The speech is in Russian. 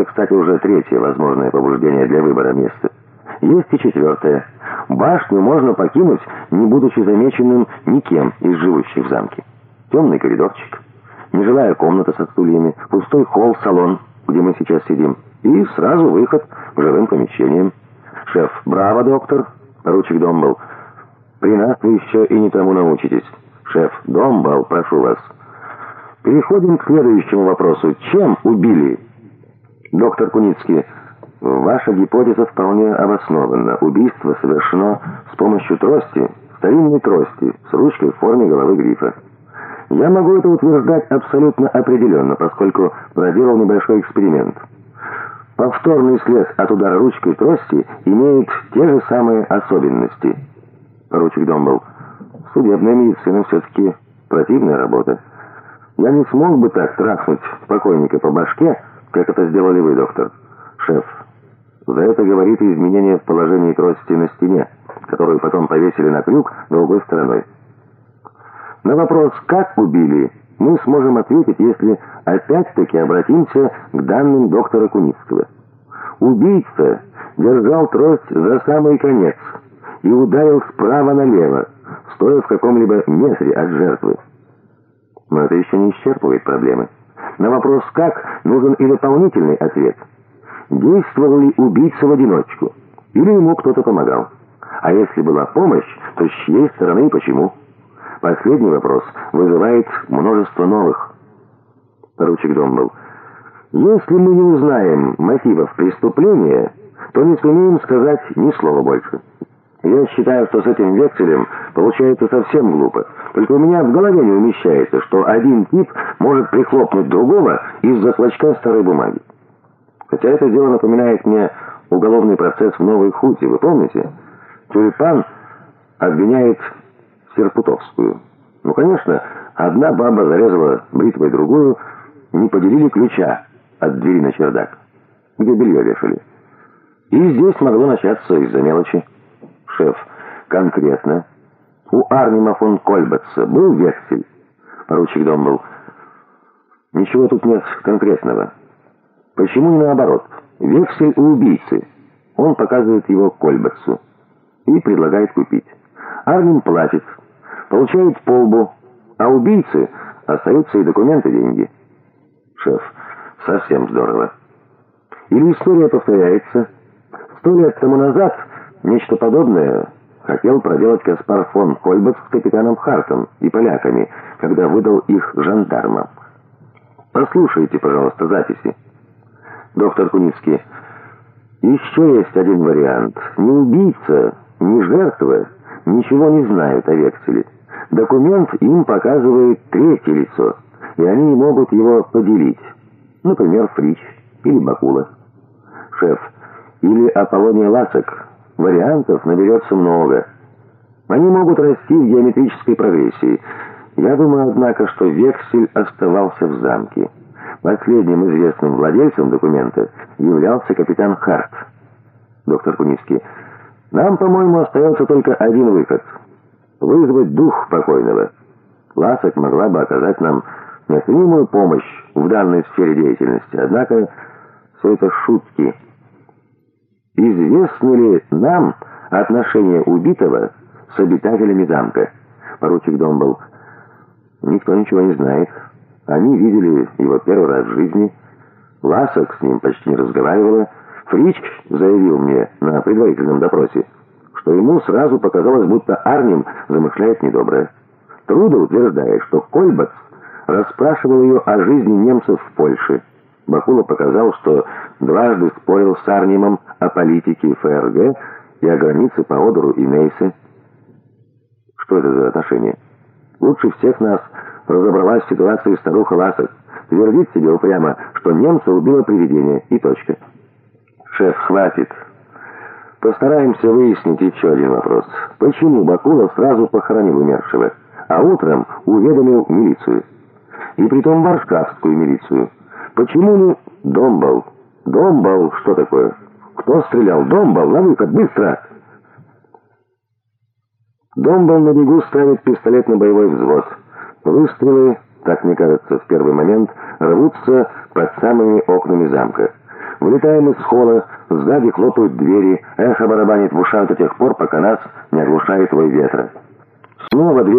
Это, кстати, уже третье возможное побуждение для выбора места. Есть и четвертое. Башню можно покинуть, не будучи замеченным никем из живущих в замке. Темный коридорчик, нежилая комната со стульями, пустой холл, салон, где мы сейчас сидим, и сразу выход к жилым помещениям. Шеф, браво, доктор, поручик Домбл. При нас вы еще и не тому научитесь. Шеф, Домбл, прошу вас. Переходим к следующему вопросу. Чем убили? Доктор Куницкий, ваша гипотеза вполне обоснована. Убийство совершено с помощью трости, старинной трости, с ручкой в форме головы грифа. Я могу это утверждать абсолютно определенно, поскольку проделал небольшой эксперимент. Повторный след от удара ручкой трости имеет те же самые особенности. Поручик Домбл. Судебная медицина все-таки противная работа. Я не смог бы так трахнуть покойника по башке, как это сделали вы, доктор. Шеф, за это говорит изменение в положении трости на стене, которую потом повесили на крюк другой стороной. На вопрос «как убили?» мы сможем ответить, если опять-таки обратимся к данным доктора Куницкого. Убийца держал трость за самый конец и ударил справа налево, стоя в каком-либо метре от жертвы. Но это еще не исчерпывает проблемы. На вопрос «как» нужен и дополнительный ответ. Действовал ли убийца в одиночку? Или ему кто-то помогал? А если была помощь, то с чьей стороны и почему? Последний вопрос вызывает множество новых. Поручик Домбл. Если мы не узнаем мотивов преступления, то не сумеем сказать ни слова больше. Я считаю, что с этим векселем получается совсем глупо. Только у меня в голове не умещается, что один тип может прихлопнуть другого из-за клочка старой бумаги. Хотя это дело напоминает мне уголовный процесс в Новой Хуте, вы помните? Тюльпан обвиняет Серпутовскую. Ну, конечно, одна баба зарезала бритвой другую, не поделили ключа от двери на чердак, где белье вешали. И здесь могло начаться из-за мелочи шеф. Конкретно. У Арнима фон Кольбатса был вексель? Поручик дом был. Ничего тут нет конкретного. Почему не наоборот? Вексель у убийцы. Он показывает его Кольбатсу и предлагает купить. Арнин платит, получает полбу, а убийцы остаются и документы, деньги. Шеф, совсем здорово. Или история повторяется. Сто лет тому назад Нечто подобное хотел проделать Каспар фон Хольбек с капитаном Хартом и поляками, когда выдал их жандармам. Послушайте, пожалуйста, записи. Доктор Куницкий, еще есть один вариант. Ни убийца, ни жертва ничего не знают о векселе. Документ им показывает третье лицо, и они не могут его поделить. Например, Фрич или Бакула. Шеф, или Аполлония Ласок Вариантов наберется много. Они могут расти в геометрической прогрессии. Я думаю, однако, что вексель оставался в замке. Последним известным владельцем документа являлся капитан Харт. Доктор Куневский, нам, по-моему, остается только один выход. Вызвать дух покойного. Ласок могла бы оказать нам неоценимую помощь в данной сфере деятельности. Однако все это шутки. Известно ли нам отношение убитого с обитателями замка? Поручик Домбл. Никто ничего не знает. Они видели его первый раз в жизни. Ласок с ним почти не разговаривала. Фрич заявил мне на предварительном допросе, что ему сразу показалось, будто Арнем замышляет недоброе. Трудо утверждает, что Кольбац расспрашивал ее о жизни немцев в Польше. Бакула показал, что дважды спорил с Арнимом о политике ФРГ и о границе по Одеру и Мейсе. Что это за отношения? Лучше всех нас разобралась ситуация старуха Ласок. Твердит себе упрямо, что немца убило привидение, и точка. Шеф, хватит. Постараемся выяснить еще один вопрос. Почему Бакула сразу похоронил умершего, а утром уведомил милицию? И притом варшавскую милицию. Почему не Домбал? Домбал, что такое? Кто стрелял? Домбал, на выход, быстро! Домбал на бегу ставит пистолет на боевой взвод. Выстрелы, так мне кажется, в первый момент рвутся под самыми окнами замка. Вылетаем из холла, сзади хлопают двери, эхо барабанит в ушах до тех пор, пока нас не оглушает твой ветра. Снова дверь